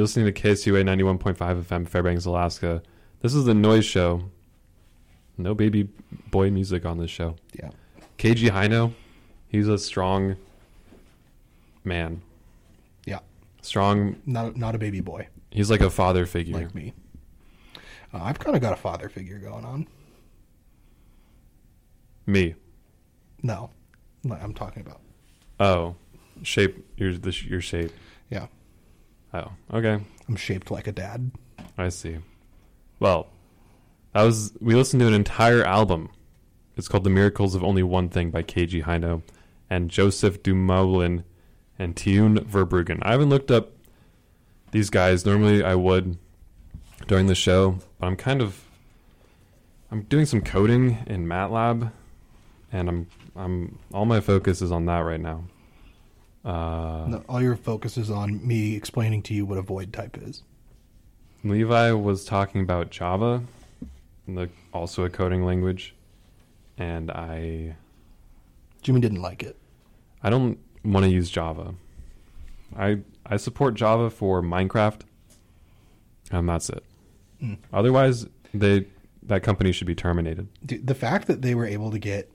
You're listening to KSUA 91.5 FM, Fairbanks, Alaska. This is the Noise Show. No baby boy music on this show. Yeah. KG Hino, he's a strong man. Yeah. Strong. Not not a baby boy He's like a father figure. like me. Uh, I've kind of got a father figure going on. Me. No, I'm talking about. Oh, shape. Your the your shape. Yeah, Oh, okay. I'm shaped like a dad. I see. Well, that was we listened to an entire album. It's called "The Miracles of Only One Thing" by KG Hino and Jozef Dumoulin and Teun Verbruggen. I haven't looked up these guys. Normally, I would during the show, but I'm kind of I'm doing some coding in MATLAB, and I'm I'm all my focus is on that right now. Uh, No, all your focus is on me explaining to you what a void type is. Levi was talking about Java, the, also a coding language, and I Jimmy didn't like it. I don't want to use Java. I I support Java for Minecraft, and that's it. Mm. Otherwise, they that company should be terminated. Dude, the fact that they were able to get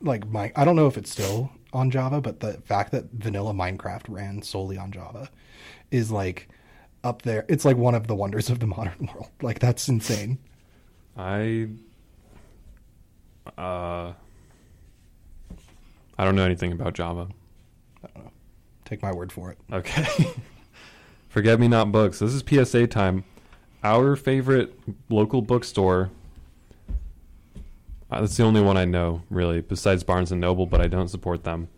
like my I don't know if it's still on Java, but the fact that vanilla Minecraft ran solely on Java is like up there. It's like one of the wonders of the modern world. Like that's insane. I uh I don't know anything about Java. Take my word for it. Okay. Forget Me Not Books. This is PSA time. Our favorite local bookstore. That's the only one I know, really, besides Barnes and Noble, but I don't support them.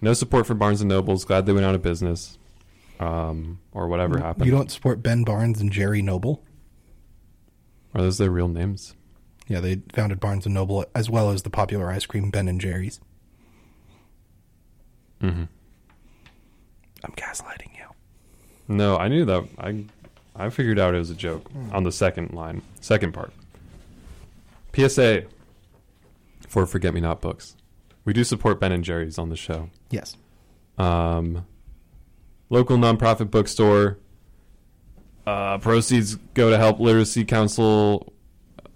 No support for Barnes and Nobles. Glad they went out of business, um, or whatever happened. You don't support Ben Barnes and Jerry Noble? Are those their real names? Yeah, they founded Barnes and Noble as well as the popular ice cream Ben and Jerry's. Mm-hmm. I'm gaslighting you. No, I knew that. I I figured out it was a joke on the second line, second part. PSA for Forget Me Not books. We do support Ben and Jerry's on the show. Yes. Um, local nonprofit bookstore. Uh, proceeds go to help Literacy Council.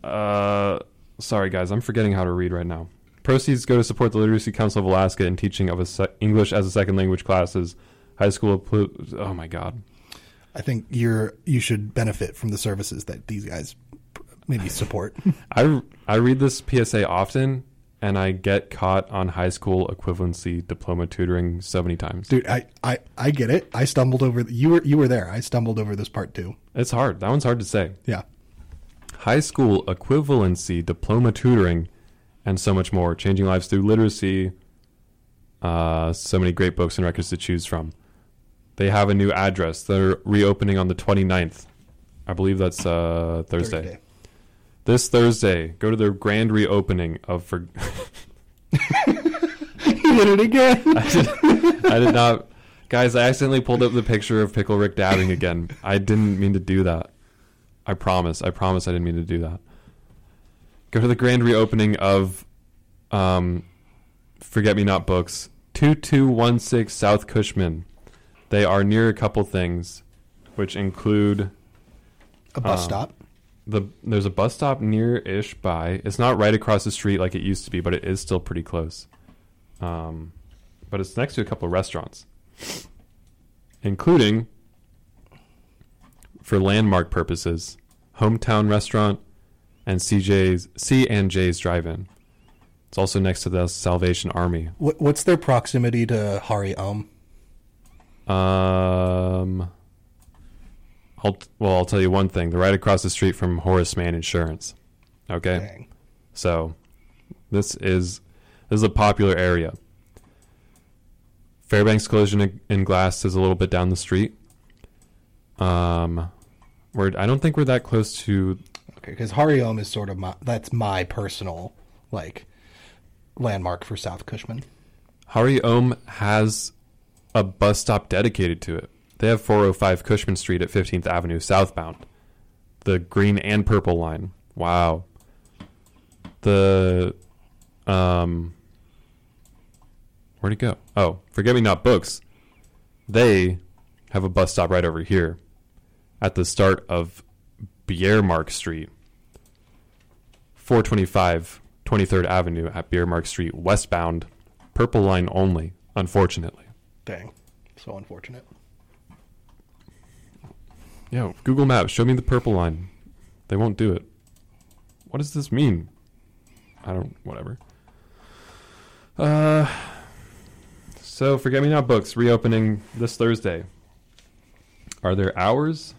Uh, sorry, guys, I'm forgetting how to read right now. Proceeds go to support the Literacy Council of Alaska in teaching of a se- English as a second language classes. High school. Oh my God. I think you're you should benefit from the services that these guys maybe support. I I read this PSA often, and I get caught on high school equivalency diploma tutoring so many times. Dude, I, I, I get it. I stumbled over you were you were there. I stumbled over this part too. It's hard. That one's hard to say. Yeah. high school equivalency, diploma tutoring, and so much more. Changing lives through literacy. Uh, so many great books and records to choose from. They have a new address. They're reopening on the 29th. I believe that's uh, Thursday. This Thursday, go to the grand reopening of for. you did it again. I did, I did not, guys. I accidentally pulled up the picture of Pickle Rick dabbing again. I didn't mean to do that. I promise. I promise. I didn't mean to do that. Go to the grand reopening of, um, Forget Me Not Books, two two one six South Cushman. They are near a couple things, which include A bus Uh, stop. The there's a bus stop near ish by. It's not right across the street like it used to be, but it is still pretty close. Um, but it's next to a couple of restaurants, including for landmark purposes, hometown restaurant and CJ's C and J's drive-in. It's also next to the Salvation Army. What, what's their proximity to Hari Om? Um, I'll well, I'll tell you one thing. They're right across the street from Horace Mann Insurance. Okay. Dang. So this is this is a popular area. Fairbanks Collision and- and Glass is a little bit down the street. Um, we're I don't think we're that close to. Okay, because Hari Om is sort of my that's my personal like landmark for South Cushman. Hari Om has a bus stop dedicated to it. They have 405 Cushman Street at 15th Avenue southbound. The green and purple line. Wow. The um where'd it go? Oh, Forget Me Not Books. They have a bus stop right over here at the start of Bjerremark Street, 425 23rd Avenue at Bjerremark Street, westbound, purple line only, unfortunately. Dang. So unfortunate. Yo, Google Maps, show me the purple line. They won't do it. What does this mean? I don't, whatever. Uh, so Forget Me Not Books reopening this Thursday. Are there hours?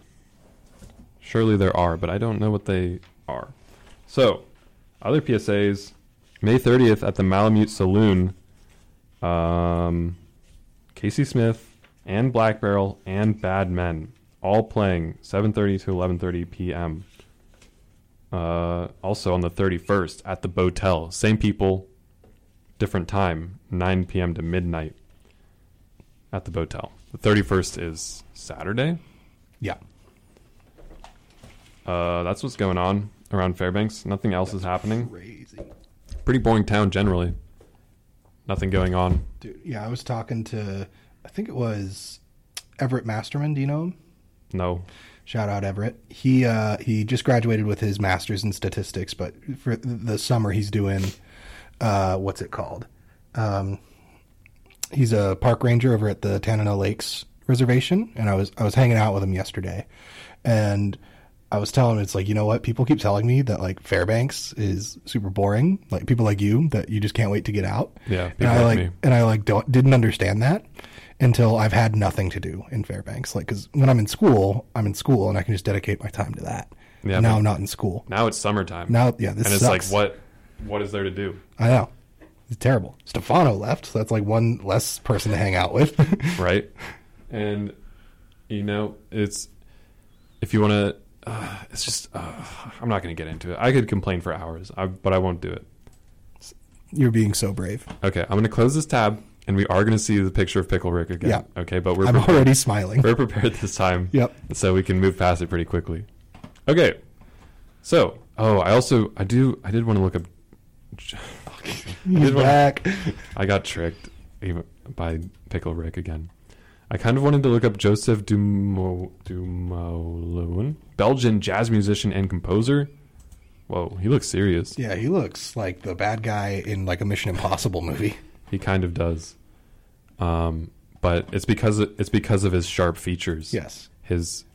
Surely there are, but I don't know what they are. So, other PSAs May 30th at the Malamute Saloon. Um, Casey Smith and Black Barrel and Bad Men all playing 7:30 to 11:30 p.m. Uh, also on the 31st at the Botel, same people, different time, 9 p.m. to midnight at the Botel. The 31st is Saturday. Yeah. Uh, that's what's going on around Fairbanks. Nothing else is happening. Crazy. Pretty boring town generally. Nothing going on. Dude, yeah, I was talking to, I think it was Everett Masterman. Do you know him? No. Shout out Everett. He uh, he just graduated with his master's in statistics, but for the summer he's doing uh, what's it called? Um, he's a park ranger over at the Tanana Lakes Reservation, and I was I was hanging out with him yesterday, and I was telling him it's like you know what people keep telling me that like Fairbanks is super boring, like people like you that you just can't wait to get out. Yeah, and I like and I like don't didn't understand that until I've had nothing to do in Fairbanks. Like because when I'm in school, I'm in school and I can just dedicate my time to that. Yeah, now I'm not in school. Now it's summertime. Now yeah, this and it's sucks. like what what is there to do? I know. It's terrible. Stefano left, so that's like one less person to hang out with. right? And you know, it's if you want to, uh, it's just uh, I'm not going to get into it. I could complain for hours, I, but I won't do it. You're being so brave. Okay, I'm going to close this tab, and we are going to see the picture of Pickle Rick again. Yeah. Okay, but we're I'm prepared, already smiling. we're prepared this time. Yep. So we can move past it pretty quickly. Okay. So, oh, I also I do I did want to look up. One- back. I got tricked even by Pickle Rick again. I kind of wanted to look up Jozef Dumo, Dumoulin, Belgian jazz musician and composer. Whoa, he looks serious. Yeah, he looks like the bad guy in like a Mission Impossible movie. He kind of does. Um, but it's because it's because of his sharp features. Yes. His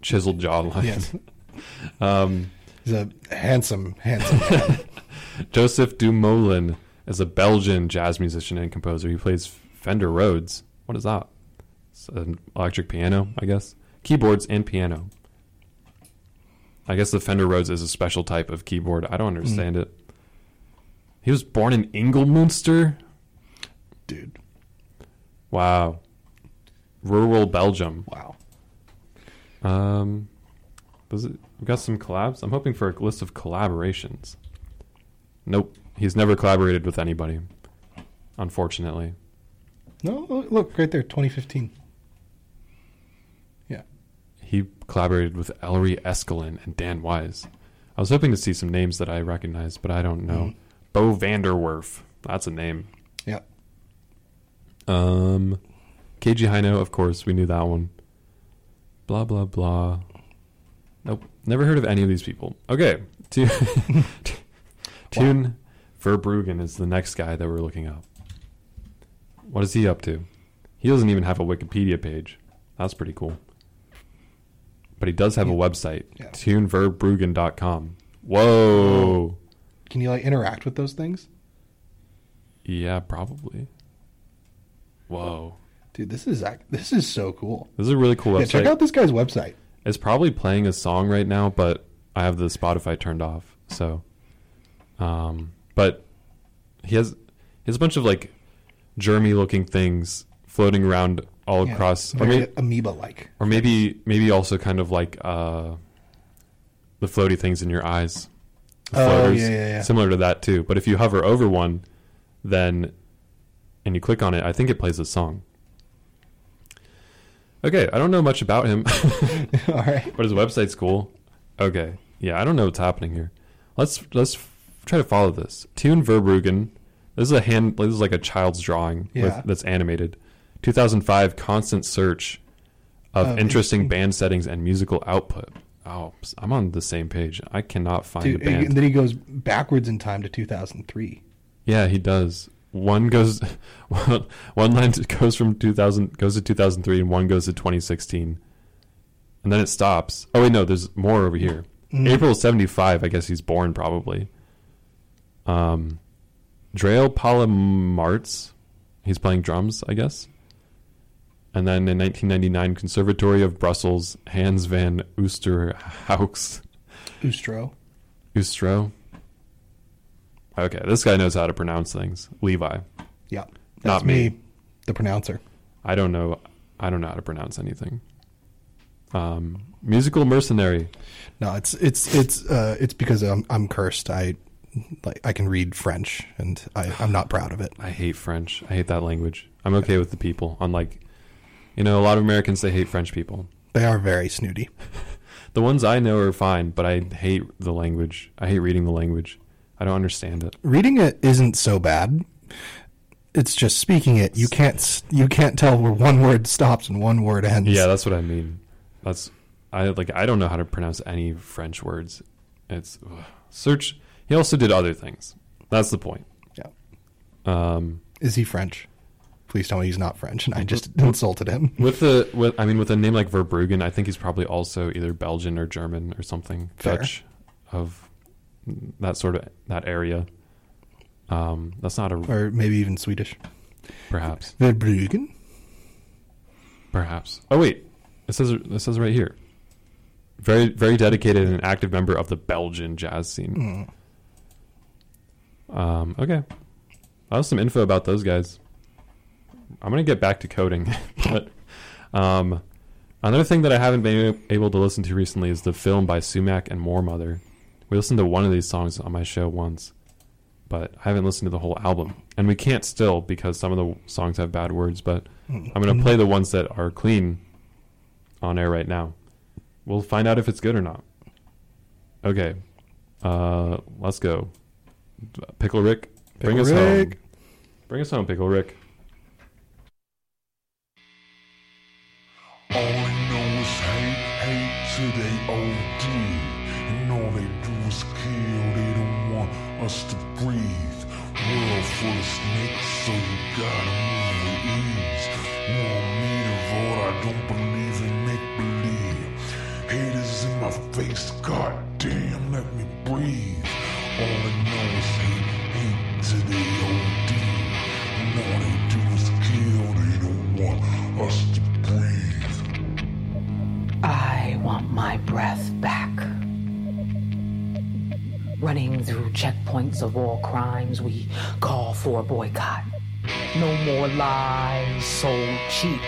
chiseled jawline. Yes. um, He's a handsome, handsome man. Jozef Dumoulin is a Belgian jazz musician and composer. He plays Fender Rhodes. What is that? It's an electric piano, I guess. Keyboards and piano. I guess the Fender Rhodes is a special type of keyboard. I don't understand it. He was born in Ingelmunster. Dude. Wow. Rural Belgium. Wow. Um, does it? We got some collabs. I'm hoping for a list of collaborations. Nope, he's never collaborated with anybody. Unfortunately, No, look- right there, 2015. Yeah. he collaborated with Ellery Eskelin and Dan Weiss. I was hoping to see some names that I recognize, but I don't know. Bo Van der Werf, that's a name. Um, KG Hino, of course, we knew that one. Blah blah blah. Nope, never heard of any of these people. Okay, Teun Teun Verbruggen is the next guy that we're looking up. What is he up to? He doesn't even have a Wikipedia page. That's pretty cool. But he does have a website, Yeah. teunverbruggen.com. Whoa. Can you like interact with those things? Yeah, probably. Whoa. Dude, this is this is so cool. This is a really cool Yeah, website. check out this guy's website. It's probably playing a song right now, but I have the Spotify turned off. So, um, but he has he has a bunch of like germy looking things floating around all Yeah, across, or, very may, amoeba like. or maybe maybe also kind of like uh, the floaty things in your eyes, The Oh, floaters, yeah, yeah, yeah. similar to that too. But if you hover over one, then and you click on it, I think it plays a song. Okay, I don't know much about him. All right. But his website's cool. Okay. Yeah, I don't know what's happening here. Let's let's try to follow this. Teun Verbruggen. This is a hand. This is like a child's drawing Yeah. with, that's animated. 2005 constant search. of oh, interesting interesting- band settings and musical output. Oh, I'm on the same page. I cannot find Dude, a band. and then he goes backwards in time to 2003. Yeah, he does. One goes, one, one line goes from 2000 goes to 2003, and one goes to 2016, and then it stops. Oh wait, no, there's more over here. Mm. April 75, I guess he's born probably. Um, Drail Pallemaerts, he's playing drums, I guess. And then in 1999, Conservatory of Brussels, Hans van Oosterhoeks. Ustro. Ustro. Okay, this guy knows how to pronounce things. Levi. Yeah. Not me. me. the pronouncer. I don't know. I don't know how to pronounce anything. Um, musical mercenary. No, it's it's it's uh it's because I'm I'm cursed. I like I can read French and I I'm not proud of it. I hate French. I hate that language. I'm okay with the people. Unlike, you know, a lot of Americans they hate French people. They are very snooty. The ones I know are fine, but I hate the language. I hate reading the language. I don't understand it. Reading it isn't so bad. It's just speaking it. You can't you can't tell where one word stops and one word ends. Yeah, that's what I mean. That's I like. I don't know how to pronounce any French words. It's ugh. search. He also did other things. That's the point. Yeah. Um, Is he French? Please tell me he's not French and I just insulted him. with the with I mean with a name like Verbruggen, I think he's probably also either Belgian or German or something Fair. Dutch of that sort of that area. Um, that's not a Or maybe even Swedish. perhaps Verbruggen? perhaps. Oh wait, it says it says right here. Very very dedicated and active member of the Belgian jazz scene. Um, okay, that was some info about those guys. I'm gonna get back to coding, but um, another thing that I haven't been able to listen to recently is the film by Sumac and Moor Mother. We listened to one of these songs on my show once, but I haven't listened to the whole album, and we can't still because some of the songs have bad words. But I'm gonna play the ones that are clean on air right now. We'll find out if it's good or not. Okay, uh, let's go. Pickle Rick, bring Pickle us home. Bring us home, Pickle Rick. All us to breathe. World full of snakes, so you gotta move ease. Me to vote, I don't believe in make believe. Haters in my face, let me breathe. All they know is hate, hate till they OD. And all they do is kill, they don't want us to breathe. I want my breath back. Running through checkpoints of war crimes, we call for a boycott. No more lies sold cheap.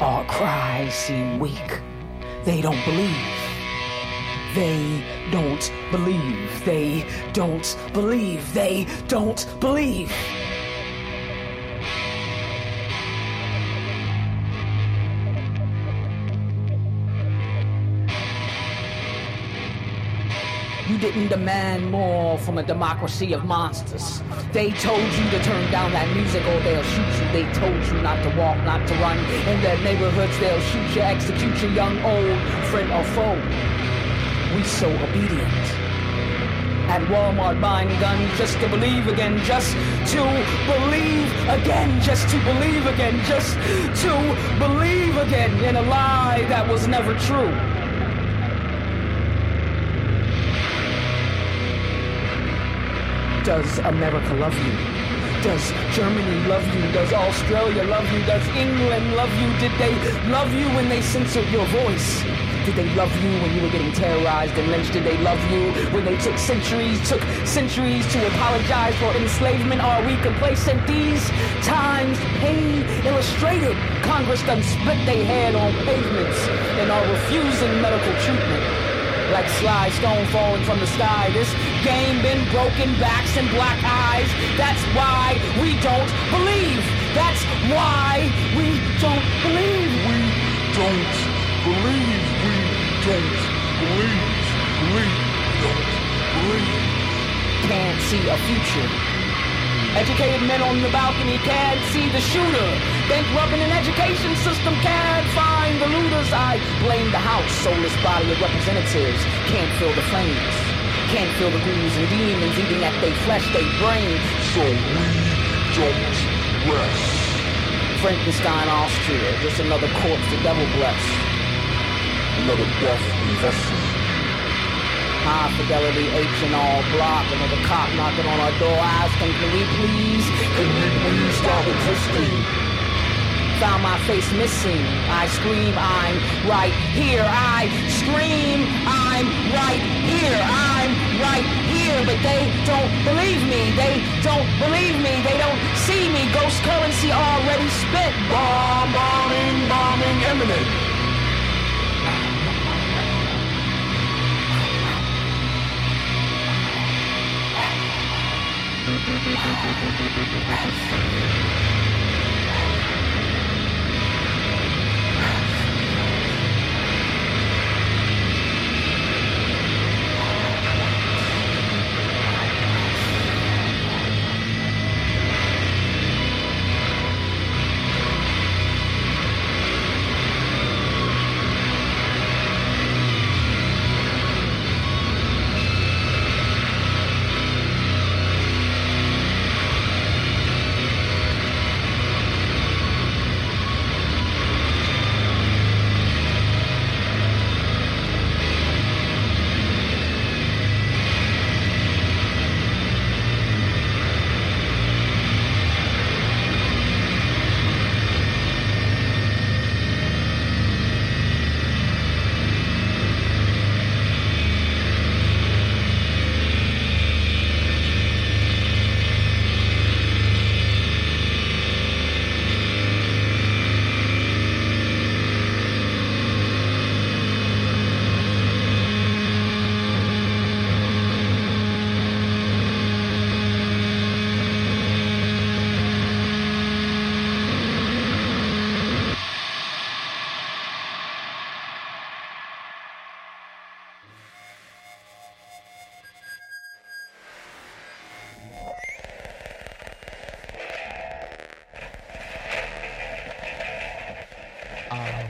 Our cries seem weak. They don't believe. They don't believe. They don't believe. They don't believe. You didn't demand more from a democracy of monsters. They told you to turn down that music or they'll shoot you. They told you not to walk, not to run. In their neighborhoods, they'll shoot you, execute you, young, old, friend or foe. We so obedient. At Walmart buying guns just to believe again, just to believe again, just to believe again, just to believe again in a lie that was never true. Does America love you? Does Germany love you? Does Australia love you? Does England love you? Did they love you when they censored your voice? Did they love you when you were getting terrorized and lynched? Did they love you when they took centuries, took centuries to apologize for enslavement? Are we complacent? These times pain illustrated. Congress done split their head on pavements and are refusing medical treatment like sly stone falling from the sky. This game been broken backs and black eyes. That's why we don't believe. That's why we don't believe. We don't believe. We don't believe. We don't believe. Can't see a future. Educated men on the balcony can't see the shooter. Bankrupting an education system can't find the looters. I blame the House, soulless body of representatives. Can't feel the flames. Can't feel the ghouls and demons eating at their flesh, they brain. So we don't rest. Frankenstein, Austria, just another corpse the devil bless. Another death investment. High fidelity H and all block, another cop knocking on our door asking, can we please, Can we please stop existing? found my face missing. I scream, I'm right here. I scream, I'm right here. I'm right here, but they don't believe me. They don't believe me. They don't see me. Ghost currency already spent. Bomb, bombing, bombing, imminent. Uh...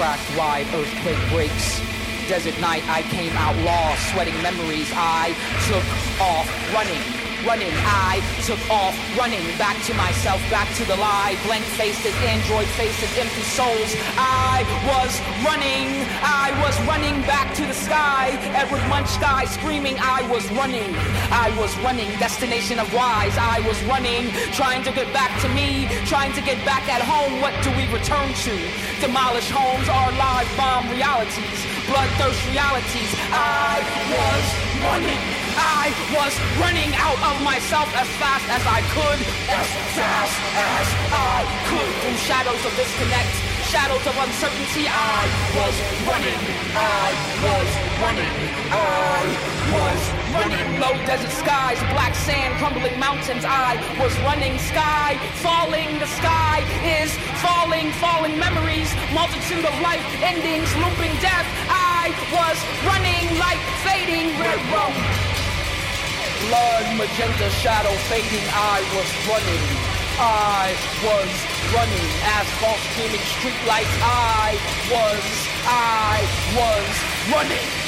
cracked wide, earthquake breaks. Desert night, I came out lost, sweating memories. I took off running, running. I took off running back to myself, back to the lie. Blank faces, android faces, empty souls. I was running, I was running back to the sky. Edward Munch sky screaming, I was running, I was running. Destination of wise, I was running, trying to get back to me, trying to get back at home. What do we return to? Demolish homes, our live bomb realities, bloodthirst realities. I was running. I was running out of myself as fast as I could, as fast as I could through shadows of disconnect, shadows of uncertainty. I was running. I was running. I was running. Low desert skies, black sand, crumbling mountains. I was running. Sky falling. The sky is falling. Falling memories, multitude of life endings, looping death. I was running like fading red rum. Blood, magenta, shadow fading. I was running. I was running. Asphalt screaming streetlights. I was. I was running.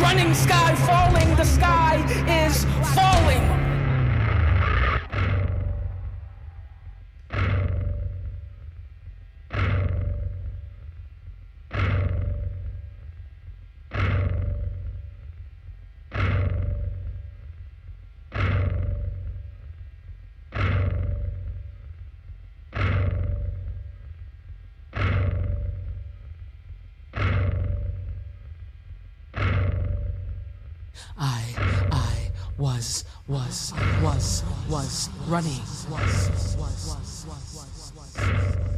Running, sky falling. The sky I, I was, was, was, was running. Was, was, was, was, was. see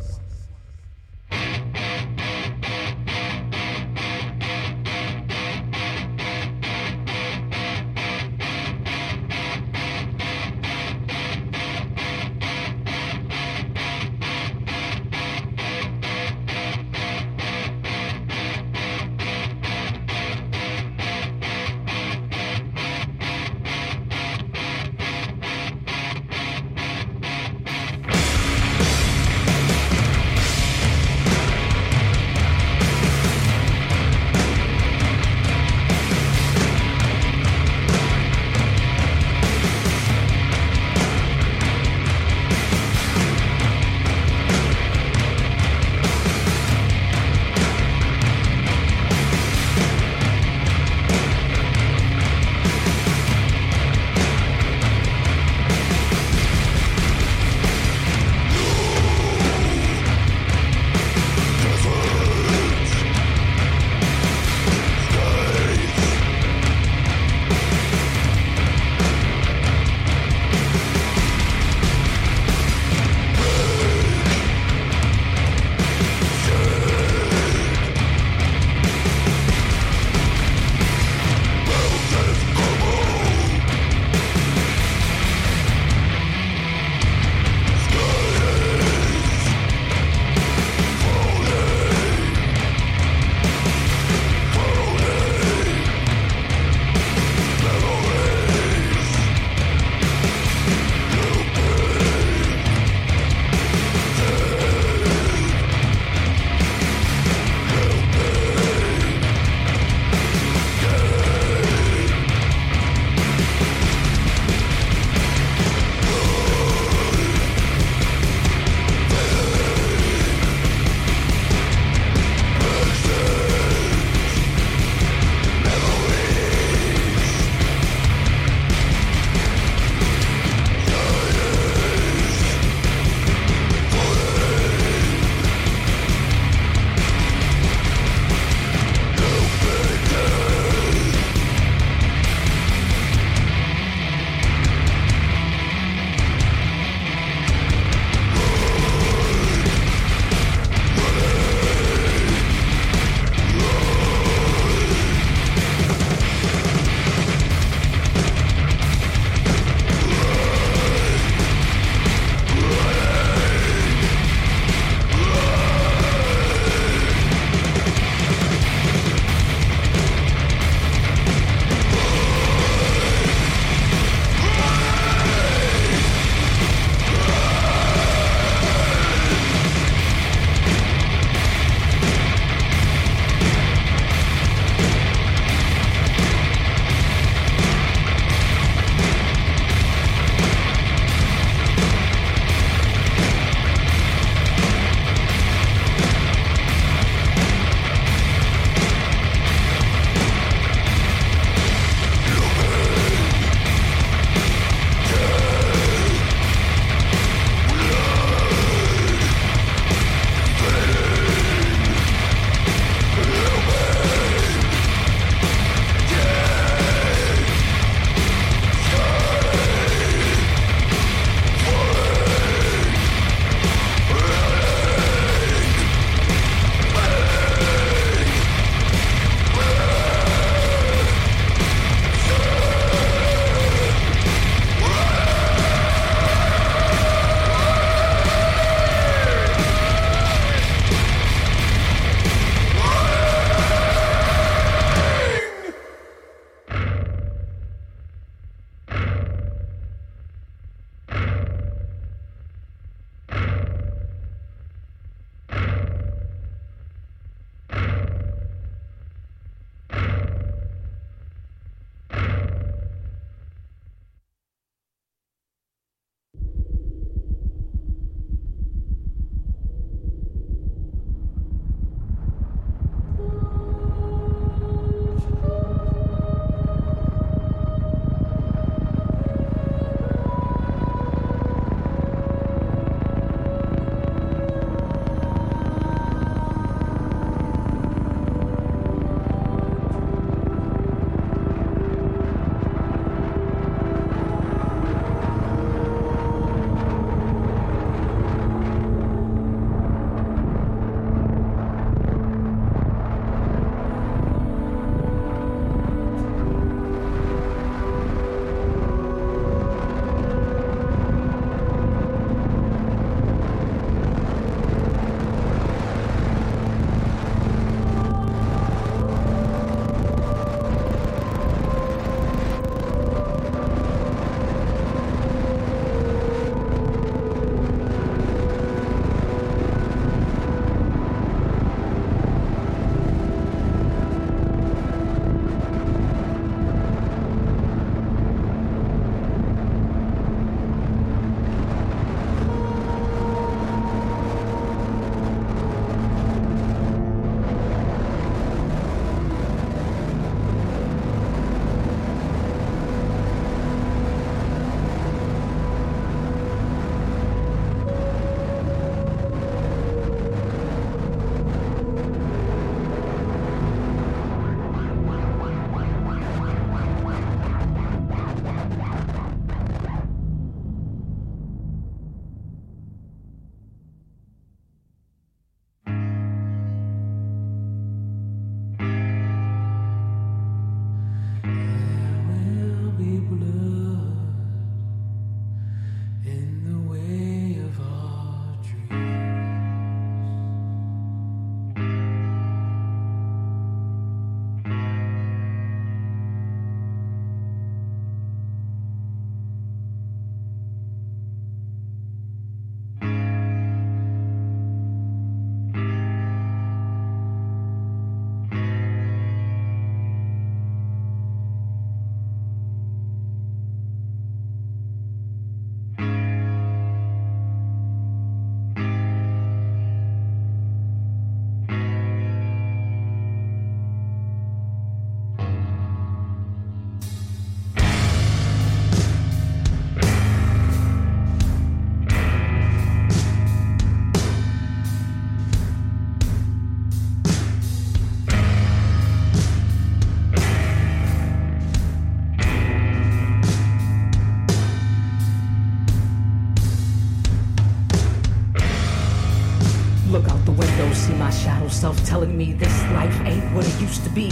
telling me this life ain't what it used to be.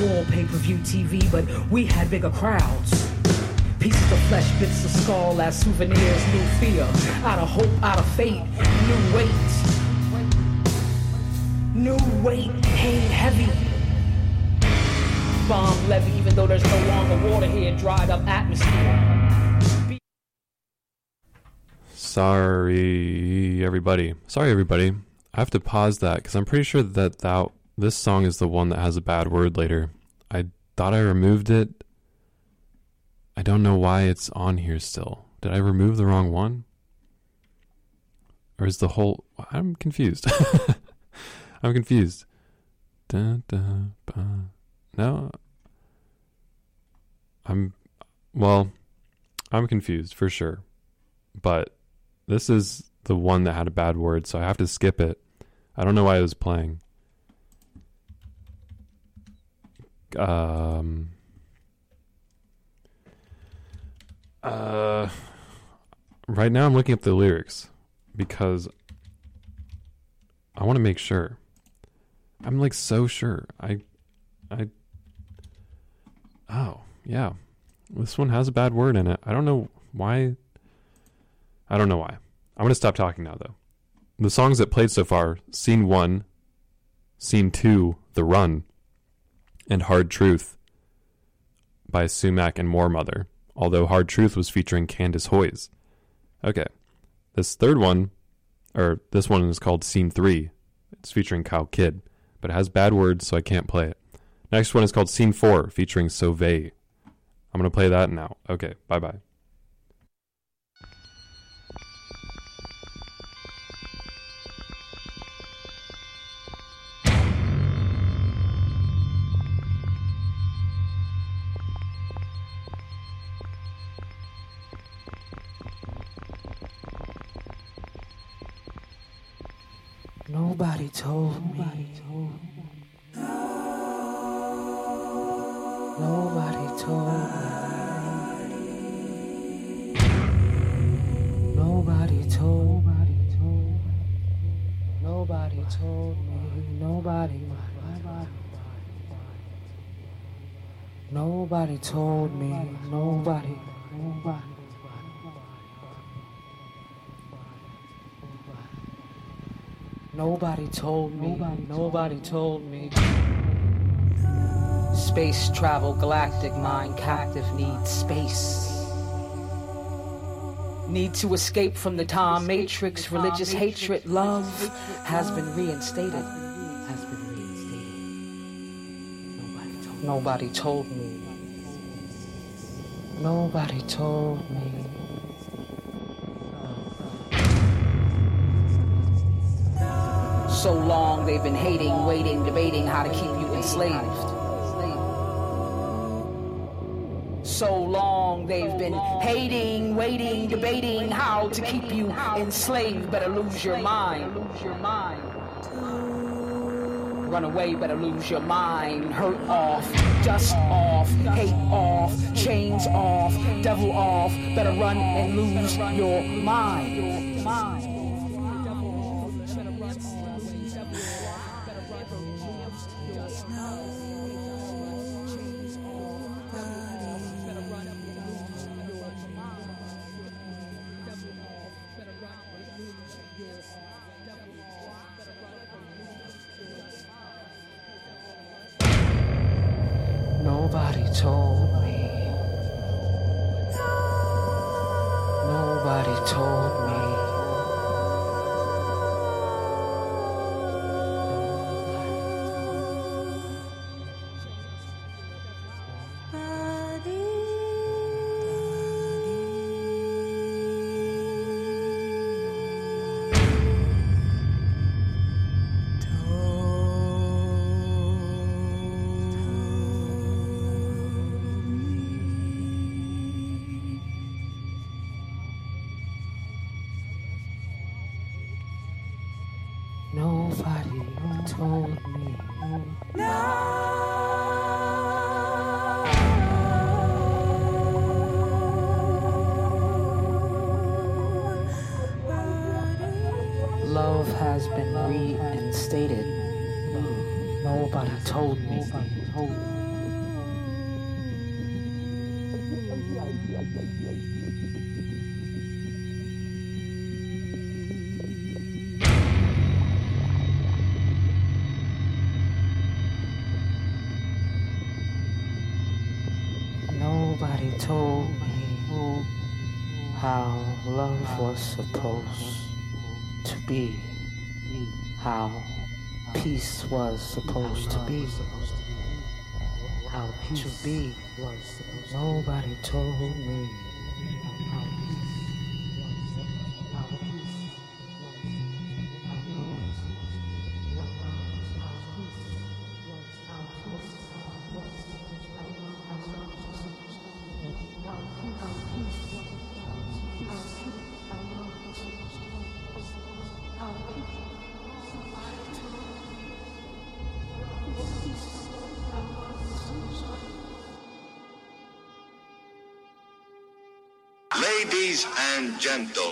All pay per view TV, but we had bigger crowds. Pieces of flesh, bits of skull as souvenirs, new fear. Out of hope, out of fate, new weight. New weight, hang heavy. Bomb levy, even though there's no longer water here, dried up atmosphere. Sorry, everybody. Sorry, everybody. I have to pause that because I'm pretty sure that, that this song is the one that has a bad word later. I thought I removed it. I don't know why it's on here still. Did I remove the wrong one? Or is the whole. I'm confused. I'm confused. Da, da, ba. No. I'm. Well, I'm confused for sure. But this is the one that had a bad word, so I have to skip it. I don't know why it was playing. Um. Uh. Right now, I'm looking up the lyrics because I want to make sure. I'm like so sure. I. I. Oh, yeah. This one has a bad word in it. I don't know why. I don't know why. I'm going to stop talking now, though. The songs that played so far Scene 1, Scene 2, The Run, and Hard Truth by Sumac and Moor Mother, although Hard Truth was featuring Candice Hoyes. Okay. This third one, or this one is called Scene 3. It's featuring Kyle Kidd, but it has bad words, so I can't play it. Next one is called Scene 4, featuring Sauvé. I'm going to play that now. Okay, bye bye. Nobody told me. Nobody, told me. Space travel, galactic mind, captive needs space. Need to escape from the time matrix, religious hatred, love has been reinstated. Has been reinstated. Nobody told, me. nobody told me. Nobody told me. They've been hating, waiting, debating how to keep you enslaved. So long they've been hating, waiting, debating how to keep you enslaved. Better lose your mind. Lose your mind. Run away, better lose your mind. Hurt off, dust off, hate off, chains off, devil off. Better run and lose your mind. told me how love was supposed to be, how peace was supposed to be, how peace to be was. Nobody told me. llanto.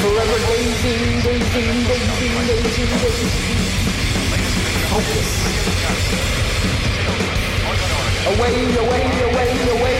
Forever gazing, gazing, gazing, gazing, gazing. Away, away, away, away.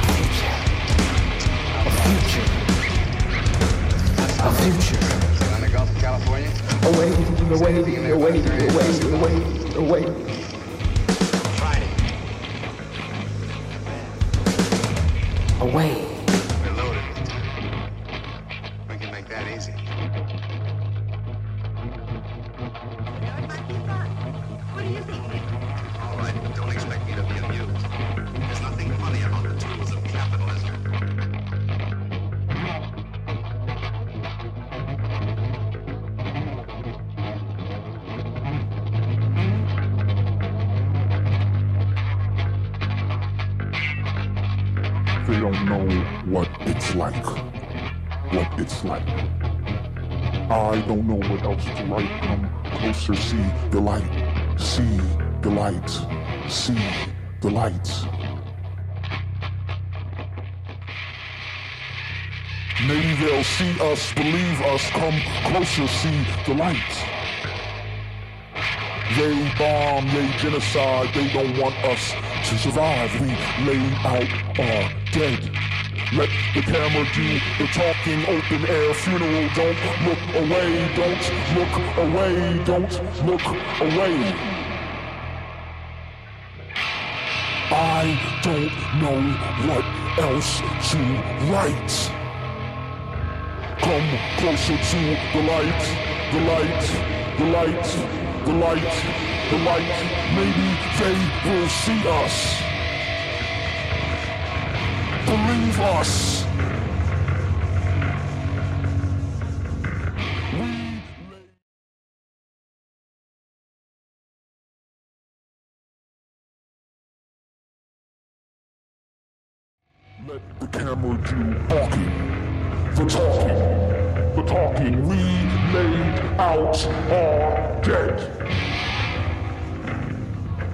a future. The Gulf of California? Away, away, away, away, away, away. Friday. Away. See the light. See the light. Maybe they'll see us, believe us. Come closer, see the light. They bomb, they genocide, they don't want us to survive. We lay out our dead. Let the camera do the talking, open air funeral. Don't look away, don't look away, don't look away. I don't know what else to write. Come closer to the light, the light, the light, the light, the light. Maybe they will see us. Believe us. Dead.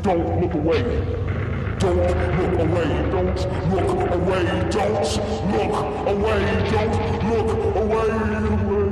Don't look away. Don't look away. Don't look away. Don't look away. Don't look away. away, away.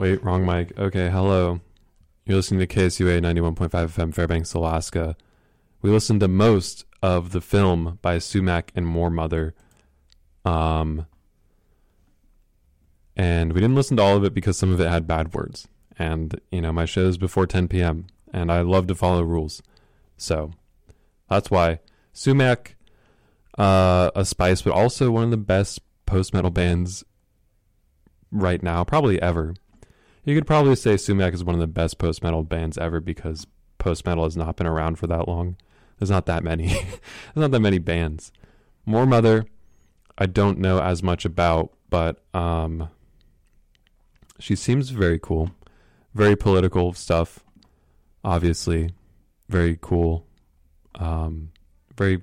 Wait, wrong mic. Okay, hello. You're listening to KSUA 91.5 FM Fairbanks, Alaska. We listened to most of the film by Sumac and Moor Mother. Um, and we didn't listen to all of it because some of it had bad words. And, you know, my show is before 10 p.m., and I love to follow rules. So that's why Sumac, uh, a Spice, but also one of the best post metal bands right now, probably ever. You could probably say Sumac is one of the best post metal bands ever because post metal has not been around for that long. There's not that many. There's not that many bands. Moor Mother, I don't know as much about, but um, she seems very cool. Very political stuff, obviously. Very cool. Um, very,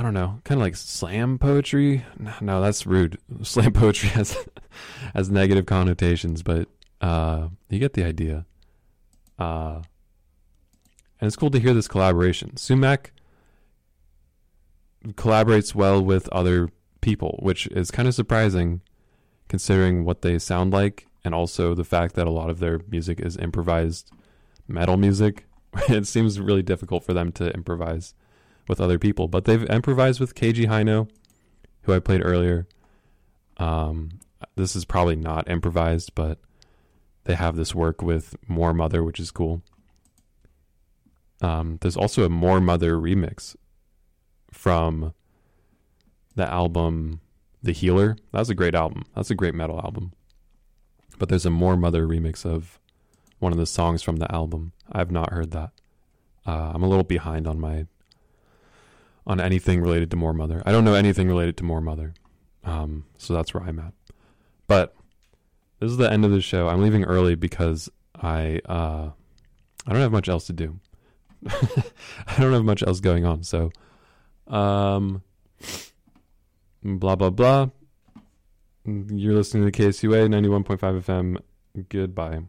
I don't know, kind of like slam poetry. No, no, that's rude. Slam poetry has has negative connotations, but uh, you get the idea. Uh, and it's cool to hear this collaboration. Sumac collaborates well with other people, which is kind of surprising considering what they sound like and also the fact that a lot of their music is improvised metal music. it seems really difficult for them to improvise with other people, but they've improvised with Keiji Haino, who I played earlier. Um, this is probably not improvised, but they have this work with Moor Mother, which is cool. Um, there's also a Moor Mother remix from the album The Healer. That was a great album. That's a great metal album. But there's a Moor Mother remix of one of the songs from the album. I've not heard that. Uh, I'm a little behind on my on anything related to Moor Mother. I don't know anything related to Moor Mother. Um, so that's where I'm at. But this is the end of the show. I'm leaving early because I uh, I don't have much else to do. I don't have much else going on. So, um, blah blah blah. You're listening to KSUA 91.5 FM. Goodbye.